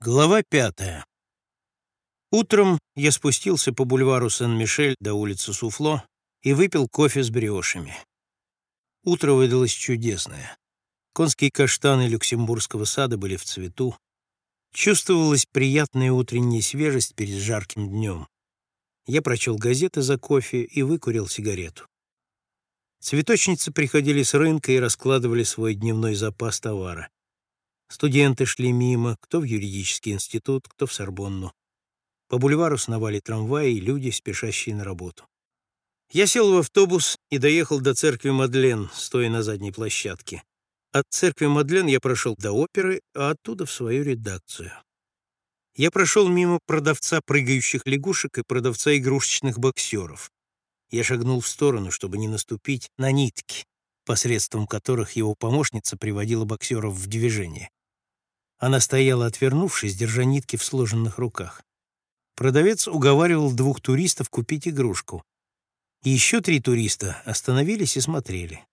Глава пятая. Утром я спустился по бульвару Сен-Мишель до улицы Суфло и выпил кофе с бриошами. Утро выдалось чудесное. Конские каштаны Люксембургского сада были в цвету. Чувствовалась приятная утренняя свежесть перед жарким днем. Я прочел газеты за кофе и выкурил сигарету. Цветочницы приходили с рынка и раскладывали свой дневной запас товара. Студенты шли мимо, кто в юридический институт, кто в Сорбонну. По бульвару сновали трамваи и люди, спешащие на работу. Я сел в автобус и доехал до церкви Мадлен, стоя на задней площадке. От церкви Мадлен я прошел до оперы, а оттуда в свою редакцию. Я прошел мимо продавца прыгающих лягушек и продавца игрушечных боксеров. Я шагнул в сторону, чтобы не наступить на нитки, посредством которых его помощница приводила боксеров в движение. Она стояла, отвернувшись, держа нитки в сложенных руках. Продавец уговаривал двух туристов купить игрушку. Еще три туриста остановились и смотрели.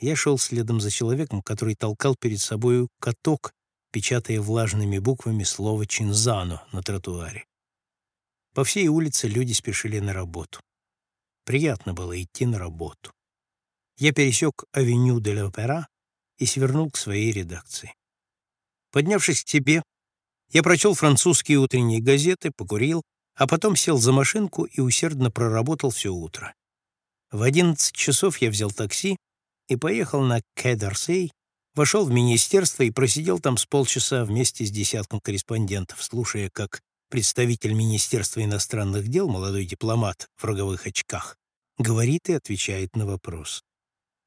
Я шел следом за человеком, который толкал перед собою каток, печатая влажными буквами слово «Чинзано» на тротуаре. По всей улице люди спешили на работу. Приятно было идти на работу. Я пересек авеню де l'Опера и свернул к своей редакции. Поднявшись к себе, я прочел французские утренние газеты, покурил, а потом сел за машинку и усердно проработал все утро. В одиннадцать часов я взял такси и поехал на Кэдерсей, вошел в министерство и просидел там с полчаса вместе с десятком корреспондентов, слушая, как представитель Министерства иностранных дел, молодой дипломат в роговых очках, говорит и отвечает на вопрос.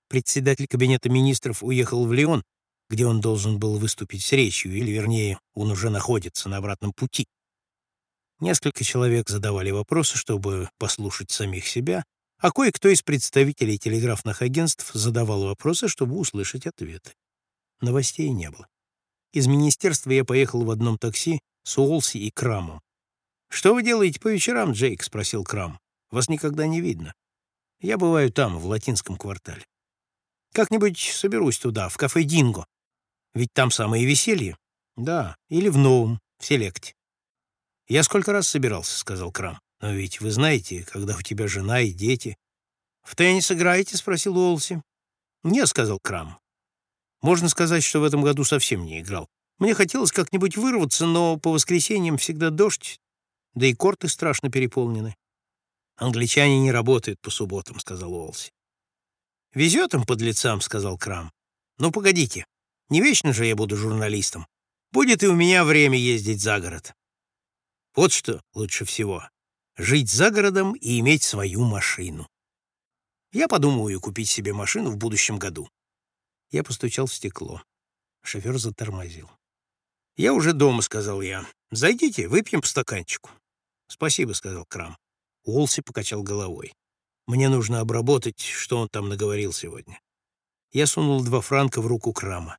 Председатель кабинета министров уехал в Лион где он должен был выступить с речью, или, вернее, он уже находится на обратном пути. Несколько человек задавали вопросы, чтобы послушать самих себя, а кое-кто из представителей телеграфных агентств задавал вопросы, чтобы услышать ответы. Новостей не было. Из министерства я поехал в одном такси с Уолси и Крамом. «Что вы делаете по вечерам, Джейк?» — спросил Крам. «Вас никогда не видно. Я бываю там, в латинском квартале. Как-нибудь соберусь туда, в кафе «Динго». Ведь там самое веселье. Да, или в новом, в селекте. Я сколько раз собирался, сказал Крам. Но ведь вы знаете, когда у тебя жена и дети. В теннис играете? спросил Уолси. Не, сказал Крам. Можно сказать, что в этом году совсем не играл. Мне хотелось как-нибудь вырваться, но по воскресеньям всегда дождь, да и корты страшно переполнены. «Англичане не работают по субботам», — сказал Уолси. «Везет им под лицам», — сказал Крам. «Ну, погодите, не вечно же я буду журналистом. Будет и у меня время ездить за город. Вот что лучше всего — жить за городом и иметь свою машину. Я подумаю купить себе машину в будущем году. Я постучал в стекло. Шофер затормозил. «Я уже дома», — сказал я. «Зайдите, выпьем по стаканчику». «Спасибо», — сказал Крам. Уолси покачал головой. «Мне нужно обработать, что он там наговорил сегодня». Я сунул два франка в руку Крама.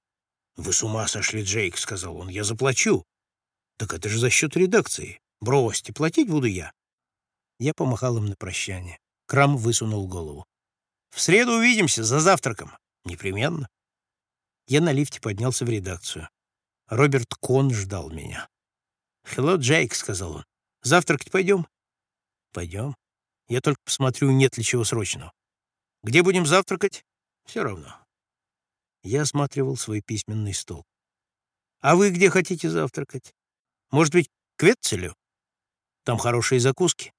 «Вы с ума сошли, Джейк», — сказал он. «Я заплачу». «Так это же за счет редакции. Бросьте, платить буду я». Я помахал им на прощание. Крам высунул голову. «В среду увидимся, за завтраком. Непременно». Я на лифте поднялся в редакцию. Роберт Кон ждал меня. «Хелло, Джейк», — сказал он. «Завтракать пойдем?» «Пойдем. Я только посмотрю, нет ли чего срочного. Где будем завтракать? Все равно. Я осматривал свой письменный стол. «А вы где хотите завтракать? Может быть, к Ветцелю? Там хорошие закуски».